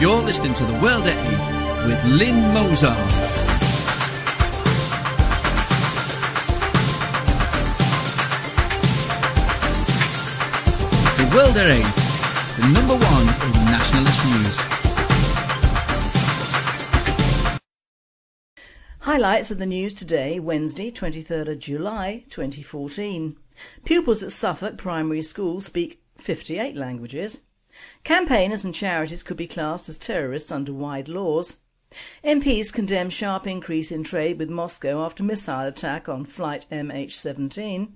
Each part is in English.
You're listening to The World at 8 with Lynne Mozar. The World at 8, the number one in nationalist news. Highlights of the news today, Wednesday, 23rd of July 2014. Pupils at Suffolk Primary School speak 58 languages. Campaigners and charities could be classed as terrorists under wide laws. MPs condemn sharp increase in trade with Moscow after missile attack on flight MH17.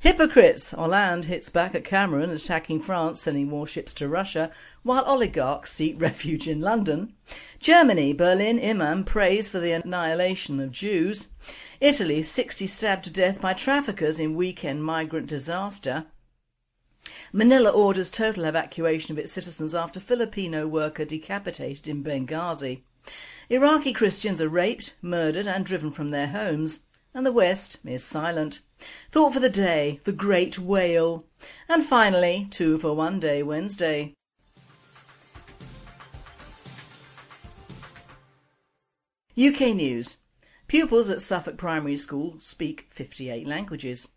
Hypocrites! Hollande hits back at Cameron attacking France sending warships to Russia while oligarchs seek refuge in London. Germany, Berlin imam prays for the annihilation of Jews. Italy, 60 stabbed to death by traffickers in weekend migrant disaster. Manila orders total evacuation of its citizens after Filipino worker decapitated in Benghazi. Iraqi Christians are raped, murdered and driven from their homes. And the West is silent. Thought for the day, the great whale. And finally, two for one day Wednesday. UK News. Pupils at Suffolk Primary School speak 58 languages.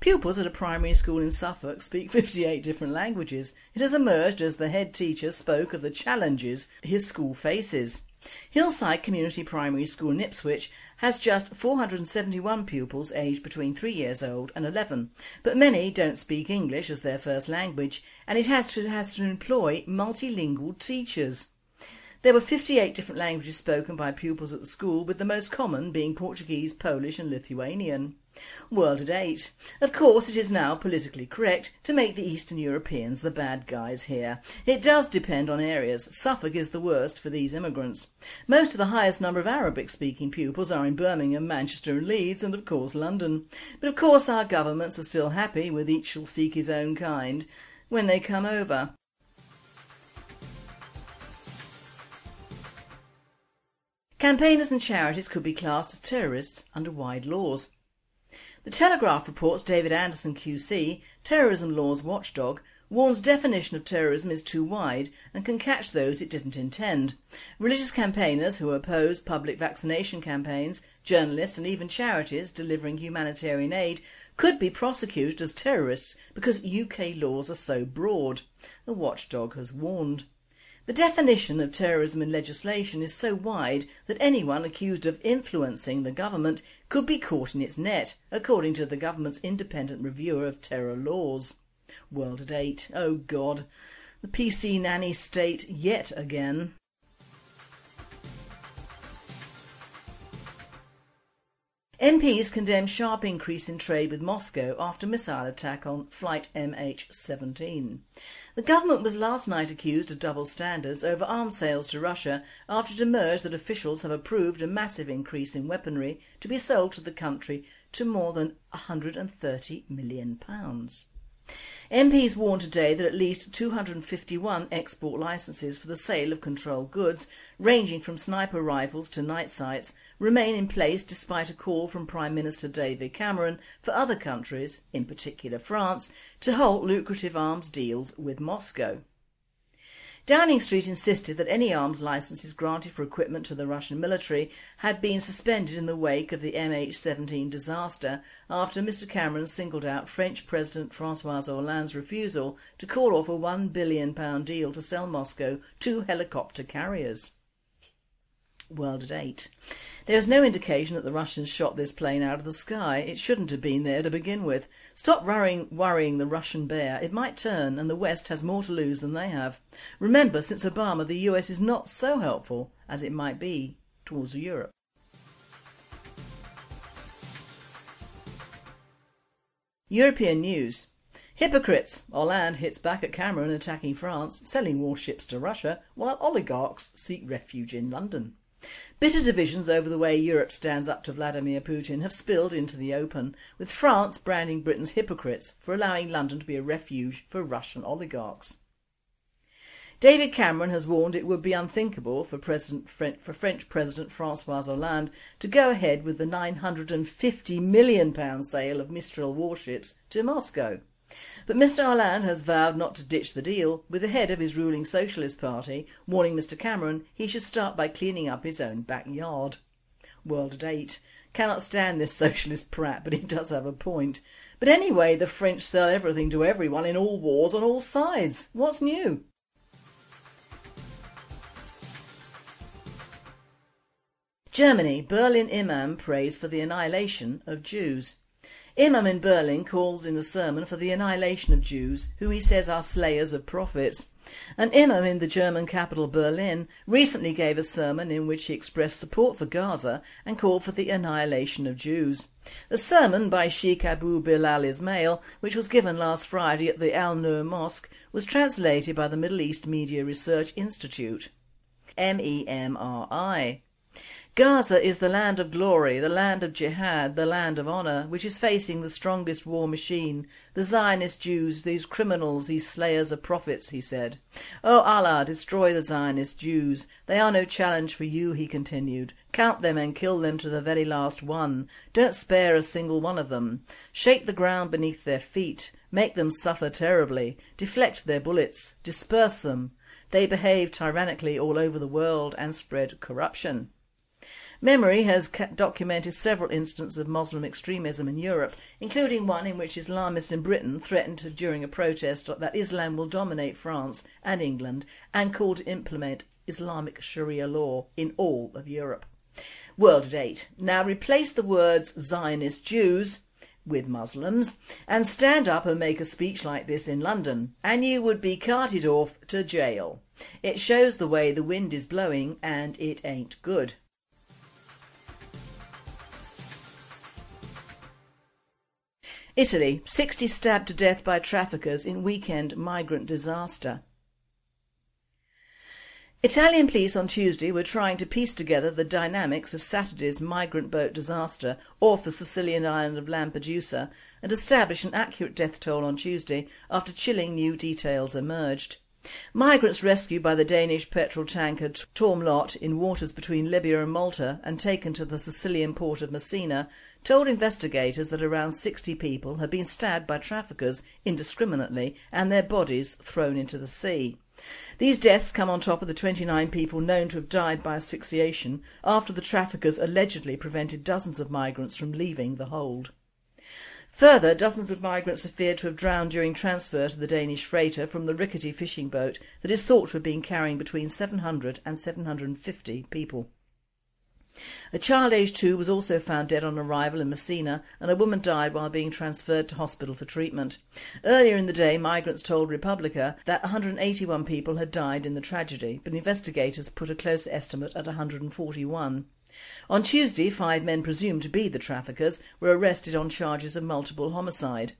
Pupils at a primary school in Suffolk speak 58 different languages. It has emerged as the head teacher spoke of the challenges his school faces. Hillside Community Primary School in Ipswich has just 471 pupils aged between 3 years old and 11, but many don't speak English as their first language and it has to, has to employ multilingual teachers. There were 58 different languages spoken by pupils at the school with the most common being Portuguese, Polish and Lithuanian. World at 8. Of course it is now politically correct to make the Eastern Europeans the bad guys here. It does depend on areas. Suffolk is the worst for these immigrants. Most of the highest number of Arabic speaking pupils are in Birmingham, Manchester and Leeds and of course London. But of course our governments are still happy with each shall seek his own kind when they come over. Campaigners and charities could be classed as terrorists under wide laws. The Telegraph reports David Anderson QC, terrorism laws watchdog, warns definition of terrorism is too wide and can catch those it didn't intend. Religious campaigners who oppose public vaccination campaigns, journalists and even charities delivering humanitarian aid could be prosecuted as terrorists because UK laws are so broad, the watchdog has warned. The definition of terrorism in legislation is so wide that anyone accused of influencing the government could be caught in its net, according to the government's independent reviewer of terror laws. World at 8. Oh God. The PC nanny state yet again. MPs condemn sharp increase in trade with Moscow after missile attack on flight MH17. The government was last night accused of double standards over arms sales to Russia after it emerged that officials have approved a massive increase in weaponry to be sold to the country to more than £130 million. MPs warned today that at least 251 export licences for the sale of controlled goods, ranging from sniper rifles to night sights, remain in place despite a call from Prime Minister David Cameron for other countries, in particular France, to halt lucrative arms deals with Moscow. Downing Street insisted that any arms licences granted for equipment to the Russian military had been suspended in the wake of the MH17 disaster after Mr Cameron singled out French President Francois Hollande's refusal to call off a £1 billion deal to sell Moscow two helicopter carriers. World at 8. There is no indication that the Russians shot this plane out of the sky. It shouldn't have been there to begin with. Stop worrying, worrying the Russian bear. It might turn and the West has more to lose than they have. Remember, since Obama, the US is not so helpful as it might be towards Europe. European news. Hypocrites! Hollande hits back at Cameron attacking France, selling warships to Russia, while oligarchs seek refuge in London. Bitter divisions over the way Europe stands up to Vladimir Putin have spilled into the open, with France branding Britain's hypocrites for allowing London to be a refuge for Russian oligarchs. David Cameron has warned it would be unthinkable for, President, for French President Francois Hollande to go ahead with the £950 million sale of Mistral warships to Moscow. But Mr Hollande has vowed not to ditch the deal, with the head of his ruling Socialist Party warning Mr Cameron he should start by cleaning up his own backyard. World at 8. Cannot stand this socialist prat but he does have a point. But anyway the French sell everything to everyone in all wars on all sides. What's new? Germany, Berlin Imam prays for the annihilation of Jews. Imam in Berlin calls in the sermon for the annihilation of Jews, who he says are slayers of prophets. An imam in the German capital Berlin recently gave a sermon in which he expressed support for Gaza and called for the annihilation of Jews. The sermon by Sheikh Abu Bilal Ismail, which was given last Friday at the Al Nur Mosque, was translated by the Middle East Media Research Institute. MEMRI Gaza is the land of glory, the land of jihad, the land of honour, which is facing the strongest war machine, the Zionist Jews, these criminals, these slayers of prophets, he said. Oh Allah, destroy the Zionist Jews. They are no challenge for you, he continued. Count them and kill them to the very last one. Don't spare a single one of them. Shake the ground beneath their feet. Make them suffer terribly. Deflect their bullets. Disperse them. They behave tyrannically all over the world and spread corruption. MEMRI has documented several instances of Muslim extremism in Europe, including one in which Islamists in Britain threatened during a protest that Islam will dominate France and England and called to implement Islamic Sharia law in all of Europe. World at 8. Now replace the words Zionist Jews with Muslims and stand up and make a speech like this in London and you would be carted off to jail. It shows the way the wind is blowing and it ain't good. Italy, 60 stabbed to death by traffickers in weekend migrant disaster. Italian police on Tuesday were trying to piece together the dynamics of Saturday's migrant boat disaster off the Sicilian island of Lampedusa and establish an accurate death toll on Tuesday after chilling new details emerged. Migrants rescued by the Danish petrol tanker Torm Lotte in waters between Libya and Malta and taken to the Sicilian port of Messina told investigators that around 60 people had been stabbed by traffickers indiscriminately and their bodies thrown into the sea. These deaths come on top of the 29 people known to have died by asphyxiation after the traffickers allegedly prevented dozens of migrants from leaving the hold. Further, dozens of migrants are feared to have drowned during transfer to the Danish freighter from the rickety fishing boat that is thought to have been carrying between 700 and 750 people. A child aged two was also found dead on arrival in Messina and a woman died while being transferred to hospital for treatment. Earlier in the day migrants told Repubblica that 181 people had died in the tragedy but investigators put a close estimate at 141. On Tuesday, five men presumed to be the traffickers were arrested on charges of multiple homicide.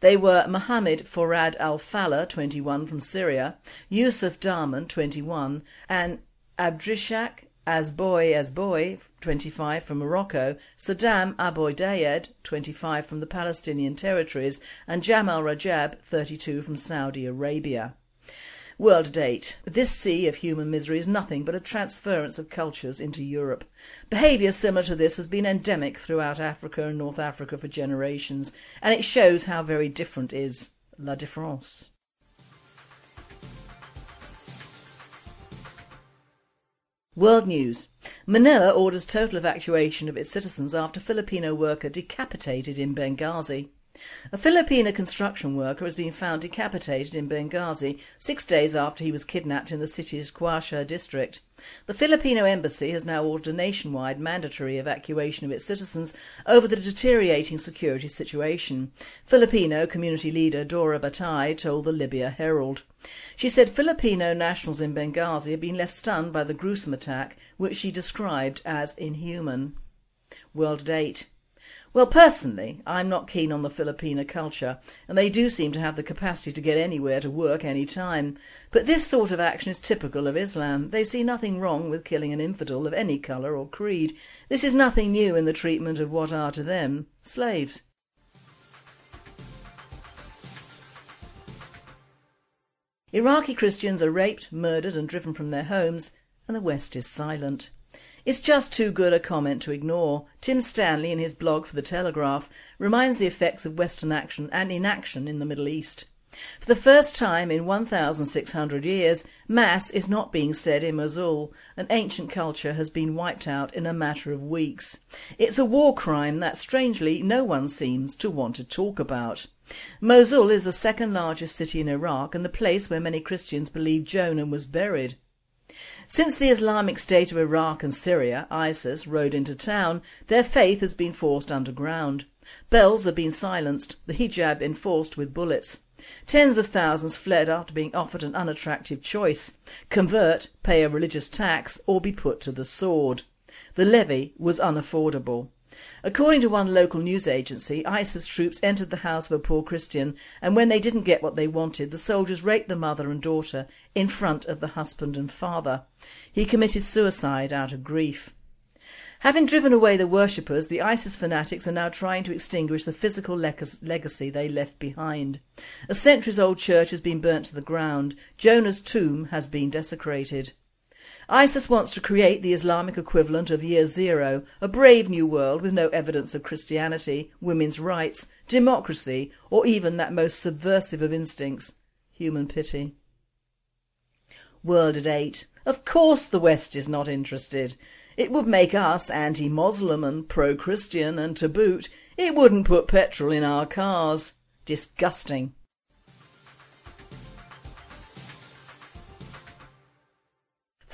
They were Mohammed Forad al-Fallah, 21, from Syria, Yusuf Darman, 21, and Abdrishak Asboy Asboy, 25, from Morocco, Saddam Aboudayed, 25, from the Palestinian territories, and Jamal Rajab, 32, from Saudi Arabia. World at 8. This sea of human misery is nothing but a transference of cultures into Europe. Behaviour similar to this has been endemic throughout Africa and North Africa for generations, and it shows how very different is la différence. World News. Manila orders total evacuation of its citizens after Filipino worker decapitated in Benghazi. A Filipino construction worker has been found decapitated in Benghazi six days after he was kidnapped in the city's Guwarsha district. The Filipino embassy has now ordered a nationwide mandatory evacuation of its citizens over the deteriorating security situation. Filipino community leader Dora Batay told the Libya Herald. She said Filipino nationals in Benghazi have been left stunned by the gruesome attack which she described as inhuman. World at 8 well, personally, I'm not keen on the Filipino culture, and they do seem to have the capacity to get anywhere to work any time. But this sort of action is typical of Islam. They see nothing wrong with killing an infidel of any colour or creed. This is nothing new in the treatment of what are to them slaves. Iraqi Christians are raped, murdered and driven from their homes, and the West is silent. It's just too good a comment to ignore. Tim Stanley in his blog for The Telegraph reminds the effects of Western action and inaction in the Middle East. For the first time in 1,600 years, Mass is not being said in Mosul and ancient culture has been wiped out in a matter of weeks. It's a war crime that strangely no one seems to want to talk about. Mosul is the second largest city in Iraq and the place where many Christians believe Jonah was buried. Since the Islamic State of Iraq and Syria, ISIS, rode into town, their faith has been forced underground. Bells have been silenced, the hijab enforced with bullets. Tens of thousands fled after being offered an unattractive choice convert, pay a religious tax or be put to the sword. The levy was unaffordable. According to one local news agency, ISIS troops entered the house of a poor Christian and when they didn't get what they wanted, the soldiers raped the mother and daughter in front of the husband and father. He committed suicide out of grief. Having driven away the worshippers, the ISIS fanatics are now trying to extinguish the physical legacy they left behind. A centuries old church has been burnt to the ground. Jonah's tomb has been desecrated. ISIS wants to create the Islamic equivalent of Year Zero, a brave new world with no evidence of Christianity, women's rights, democracy or even that most subversive of instincts, human pity. World at 8. Of course the West is not interested. It would make us anti-Muslim and pro-Christian and to boot, it wouldn't put petrol in our cars. Disgusting.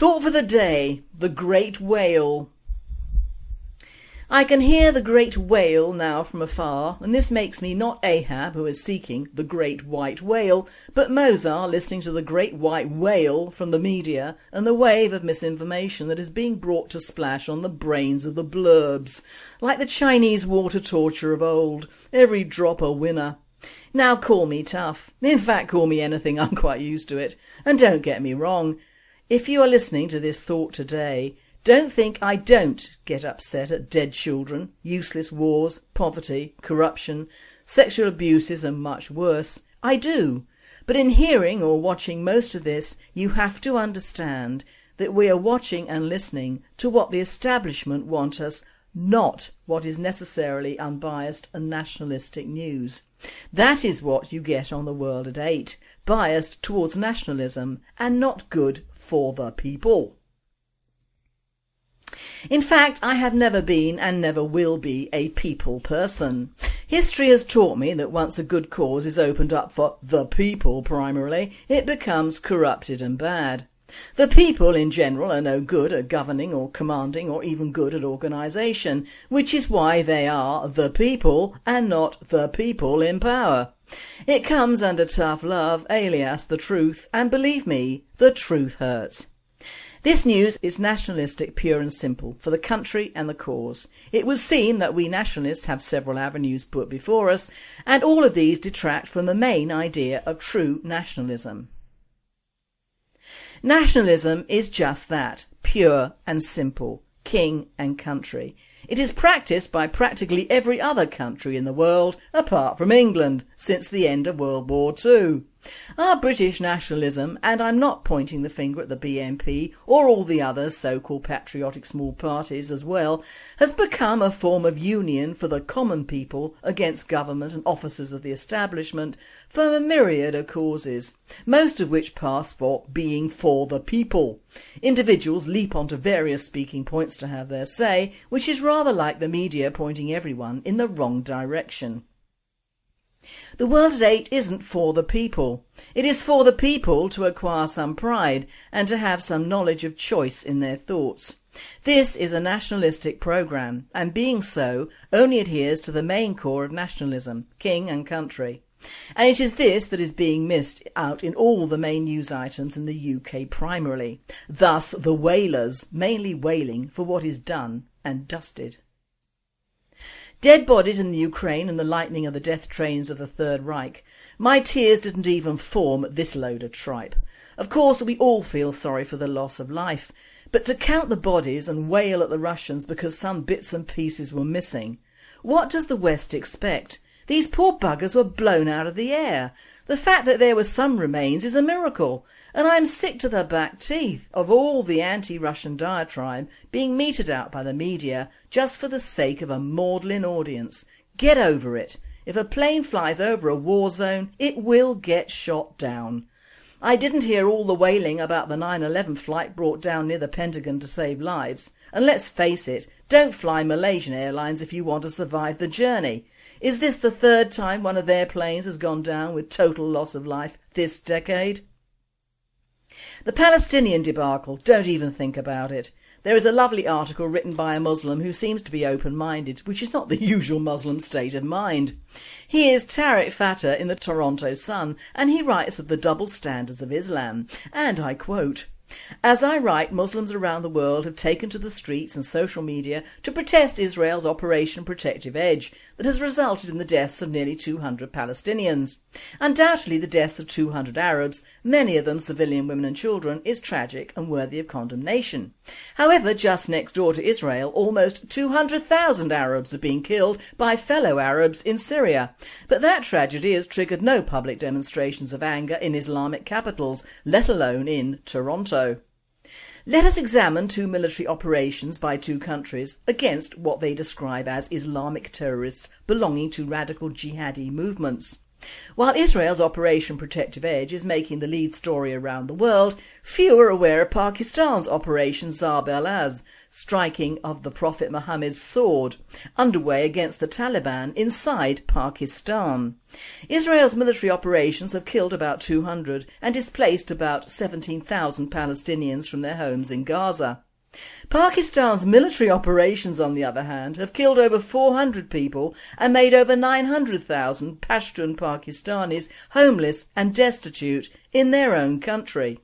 Thought for the day, the great whale. I can hear the great whale now from afar, and this makes me not Ahab who is seeking the great white whale, but Mozar listening to the great white whale from the media and the wave of misinformation that is being brought to splash on the brains of the blurbs, like the Chinese water torture of old, every drop a winner. Now call me tough, in fact call me anything, I'm quite used to it, and don't get me wrong, if you are listening to this thought today, don't think I don't get upset at dead children, useless wars, poverty, corruption, sexual abuses and much worse. I do. But in hearing or watching most of this, you have to understand that we are watching and listening to what the establishment want us, not what is necessarily unbiased and nationalistic news. That is what you get on the world at 8, biased towards nationalism and not good for the people. In fact, I have never been and never will be a people person. History has taught me that once a good cause is opened up for the people primarily, it becomes corrupted and bad. The people in general are no good at governing or commanding or even good at organisation, which is why they are the people and not the people in power. It comes under tough love alias the truth and believe me, the truth hurts. This news is nationalistic pure and simple for the country and the cause. It would seem that we nationalists have several avenues put before us and all of these detract from the main idea of true nationalism. Nationalism is just that, pure and simple, king and country. It is practiced by practically every other country in the world apart from England since the end of World War II. Our British nationalism, and I'm not pointing the finger at the BNP or all the other so-called patriotic small parties as well, has become a form of union for the common people against government and officers of the establishment for a myriad of causes, most of which pass for being for the people. Individuals leap onto various speaking points to have their say, which is rather like the media pointing everyone in the wrong direction. The World at 8 isn't for the people. It is for the people to acquire some pride and to have some knowledge of choice in their thoughts. This is a nationalistic programme and being so only adheres to the main core of nationalism, king and country. And it is this that is being missed out in all the main news items in the UK primarily. Thus the wailers mainly wailing for what is done and dusted. Dead bodies in the Ukraine and the lightning of the death trains of the Third Reich. My tears didn't even form at this load of tripe. Of course we all feel sorry for the loss of life, but to count the bodies and wail at the Russians because some bits and pieces were missing. What does the West expect? These poor buggers were blown out of the air. The fact that there were some remains is a miracle and I'm sick to the back teeth of all the anti-Russian diatribe being meted out by the media just for the sake of a maudlin audience. Get over it. If a plane flies over a war zone, it will get shot down. I didn't hear all the wailing about the 9-11 flight brought down near the Pentagon to save lives. And let's face it, don't fly Malaysian Airlines if you want to survive the journey. Is this the third time one of their planes has gone down with total loss of life this decade? The Palestinian debacle, don't even think about it. There is a lovely article written by a Muslim who seems to be open-minded, which is not the usual Muslim state of mind. He is Tarek Fatah in the Toronto Sun and he writes of the double standards of Islam and I quote, as I write, Muslims around the world have taken to the streets and social media to protest Israel's Operation Protective Edge that has resulted in the deaths of nearly 200 Palestinians. Undoubtedly the deaths of 200 Arabs, many of them civilian women and children, is tragic and worthy of condemnation. However, just next door to Israel, almost 200,000 Arabs have been killed by fellow Arabs in Syria. But that tragedy has triggered no public demonstrations of anger in Islamic capitals, let alone in Toronto. Let us examine two military operations by two countries against what they describe as Islamic terrorists belonging to radical jihadi movements. While Israel's Operation Protective Edge is making the lead story around the world, few are aware of Pakistan's Operation Zarb al-Az, striking of the Prophet Muhammad's sword, underway against the Taliban inside Pakistan. Israel's military operations have killed about 200 and displaced about 17,000 Palestinians from their homes in Gaza. Pakistan's military operations on the other hand have killed over 400 people and made over 900,000 Pashtun Pakistanis homeless and destitute in their own country.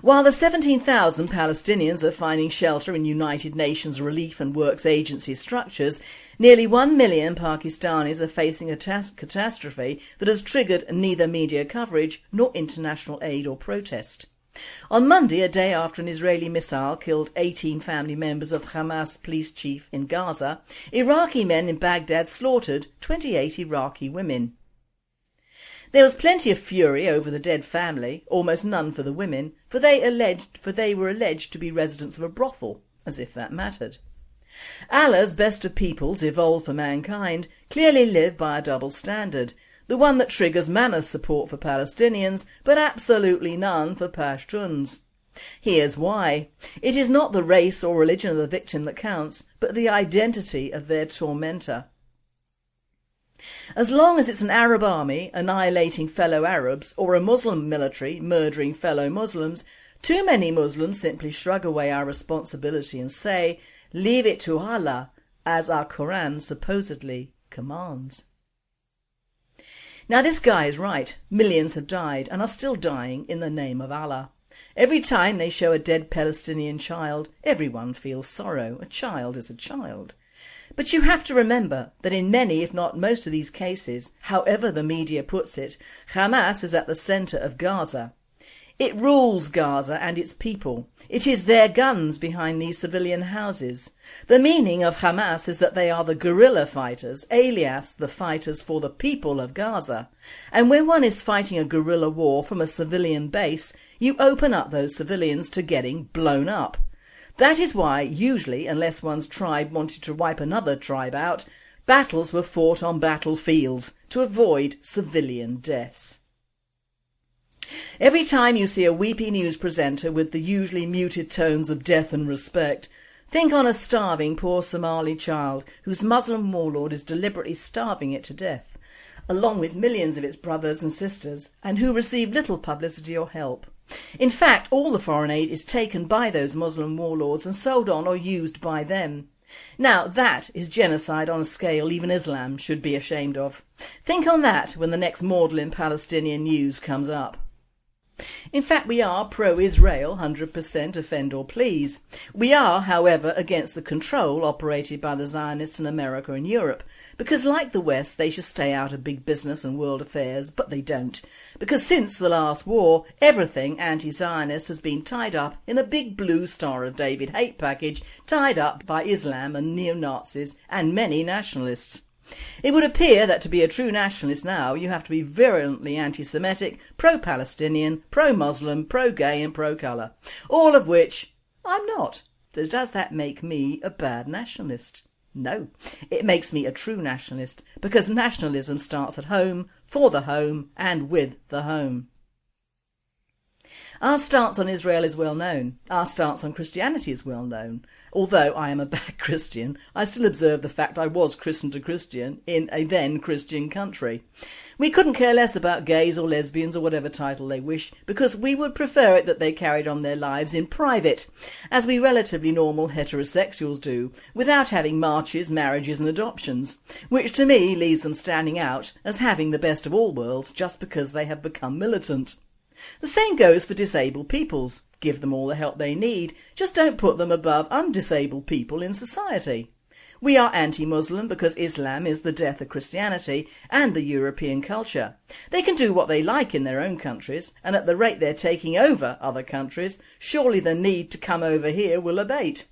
While the 17,000 Palestinians are finding shelter in United Nations relief and works agency structures, nearly 1 million Pakistanis are facing a catastrophe that has triggered neither media coverage nor international aid or protest. On Monday, a day after an Israeli missile killed 18 family members of Hamas police chief in Gaza, Iraqi men in Baghdad slaughtered 28 Iraqi women. There was plenty of fury over the dead family, almost none for the women, for they alleged for they were alleged to be residents of a brothel, as if that mattered. Allah's best of peoples evolved for mankind clearly live by a double standard, the one that triggers mammoth support for Palestinians but absolutely none for Pashtuns. Here's why. It is not the race or religion of the victim that counts, but the identity of their tormentor. As long as it's an Arab army annihilating fellow Arabs or a Muslim military murdering fellow Muslims, too many Muslims simply shrug away our responsibility and say, leave it to Allah, as our Quran supposedly commands. Now this guy is right. Millions have died and are still dying in the name of Allah. Every time they show a dead Palestinian child, everyone feels sorrow. A child is a child. But you have to remember that in many, if not most of these cases, however the media puts it, Hamas is at the centre of Gaza. It rules Gaza and its people. It is their guns behind these civilian houses. The meaning of Hamas is that they are the guerrilla fighters, alias the fighters for the people of Gaza. And when one is fighting a guerrilla war from a civilian base, you open up those civilians to getting blown up. That is why, usually, unless one's tribe wanted to wipe another tribe out, battles were fought on battlefields to avoid civilian deaths. Every time you see a weepy news presenter with the usually muted tones of death and respect, think on a starving poor Somali child whose Muslim warlord is deliberately starving it to death, along with millions of its brothers and sisters, and who receive little publicity or help. In fact, all the foreign aid is taken by those Muslim warlords and sold on or used by them. Now that is genocide on a scale even Islam should be ashamed of. Think on that when the next maudlin Palestinian news comes up. In fact we are pro-Israel 100% offend or please. We are however against the control operated by the Zionists in America and Europe because like the West they should stay out of big business and world affairs but they don't because since the last war everything anti-Zionist has been tied up in a big blue Star of David hate package tied up by Islam and neo-Nazis and many nationalists. It would appear that to be a true nationalist now you have to be virulently anti-Semitic, pro-Palestinian, pro-Muslim, pro-gay and pro-colour. All of which I'm not. So does that make me a bad nationalist? No, it makes me a true nationalist because nationalism starts at home, for the home and with the home. Our stance on Israel is well known. Our stance on Christianity is well known. Although I am a bad Christian, I still observe the fact I was christened a Christian in a then Christian country. We couldn't care less about gays or lesbians or whatever title they wish because we would prefer it that they carried on their lives in private, as we relatively normal heterosexuals do, without having marches, marriages and adoptions, which to me leaves them standing out as having the best of all worlds just because they have become militant. The same goes for disabled peoples. Give them all the help they need, just don't put them above undisabled people in society. We are anti-Muslim because Islam is the death of Christianity and the European culture. They can do what they like in their own countries and at the rate they're taking over other countries, surely the need to come over here will abate.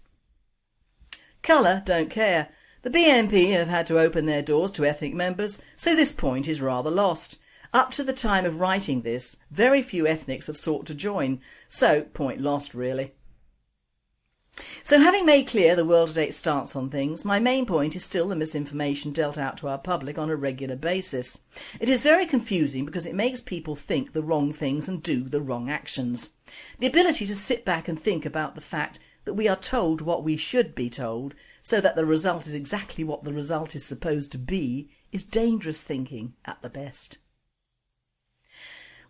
Colour don't care. The BNP have had to open their doors to ethnic members, so this point is rather lost. Up to the time of writing this, very few ethnics have sought to join, so point lost really. So having made clear the World at 8 stance on things, my main point is still the misinformation dealt out to our public on a regular basis. It is very confusing because it makes people think the wrong things and do the wrong actions. The ability to sit back and think about the fact that we are told what we should be told so that the result is exactly what the result is supposed to be is dangerous thinking at the best.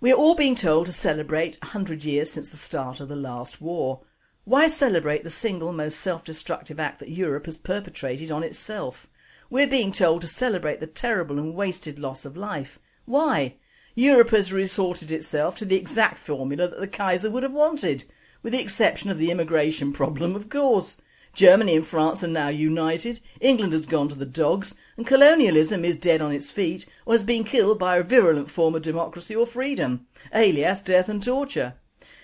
We are all being told to celebrate 100 years since the start of the last war. Why celebrate the single most self-destructive act that Europe has perpetrated on itself? We're being told to celebrate the terrible and wasted loss of life. Why? Europe has resorted itself to the exact formula that the Kaiser would have wanted, with the exception of the immigration problem of course. Germany and France are now united, England has gone to the dogs and colonialism is dead on its feet or has been killed by a virulent form of democracy or freedom, alias death and torture.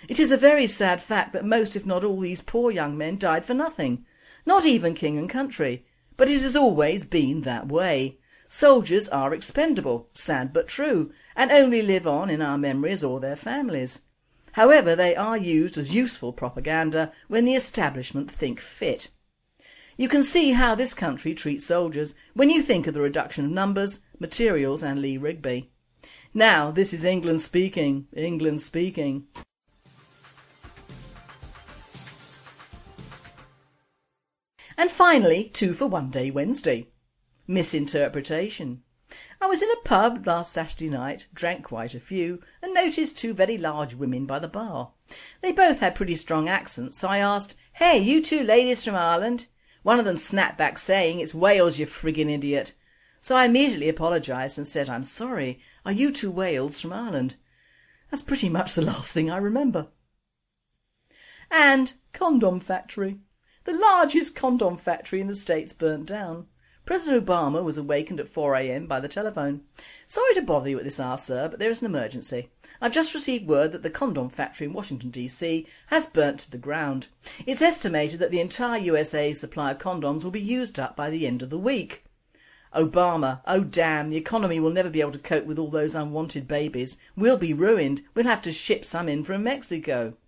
It is a very sad fact that most if not all these poor young men died for nothing, not even king and country, but it has always been that way. Soldiers are expendable, sad but true, and only live on in our memories or their families. However, they are used as useful propaganda when the establishment think fit. You can see how this country treats soldiers when you think of the reduction of numbers, materials and Lee Rigby. Now this is England speaking, England speaking. And finally, two for one day Wednesday. Misinterpretation. I was in a pub last Saturday night, drank quite a few and noticed two very large women by the bar. They both had pretty strong accents so I asked, hey you two ladies from Ireland? One of them snapped back saying, it's Wales you friggin' idiot. So I immediately apologised and said, I'm sorry, are you two Wales from Ireland? That's pretty much the last thing I remember. And condom factory. The largest condom factory in the States burnt down. President Obama was awakened at 4am by the telephone. Sorry to bother you at this hour, sir, but there is an emergency. I've just received word that the condom factory in Washington DC has burnt to the ground. It's estimated that the entire USA supply of condoms will be used up by the end of the week. Obama, oh damn, the economy will never be able to cope with all those unwanted babies. We'll be ruined. We'll have to ship some in from Mexico.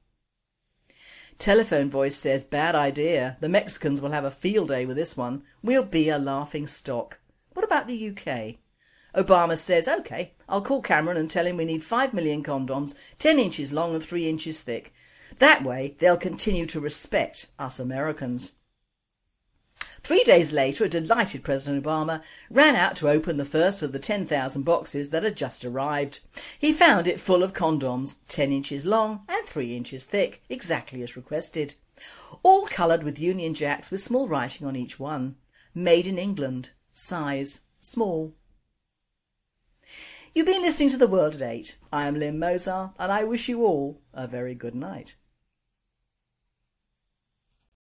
Telephone voice says, bad idea. The Mexicans will have a field day with this one. We'll be a laughing stock. What about the UK? Obama says, OK, I'll call Cameron and tell him we need 5 million condoms, 10 inches long and 3 inches thick. That way they'll continue to respect us Americans. Three days later a delighted President Obama ran out to open the first of the 10,000 boxes that had just arrived. He found it full of condoms, 10 inches long and 3 inches thick, exactly as requested. All coloured with Union Jacks with small writing on each one. Made in England. Size. Small. You've been listening to The World at 8. I am Lynne Mozar and I wish you all a very good night.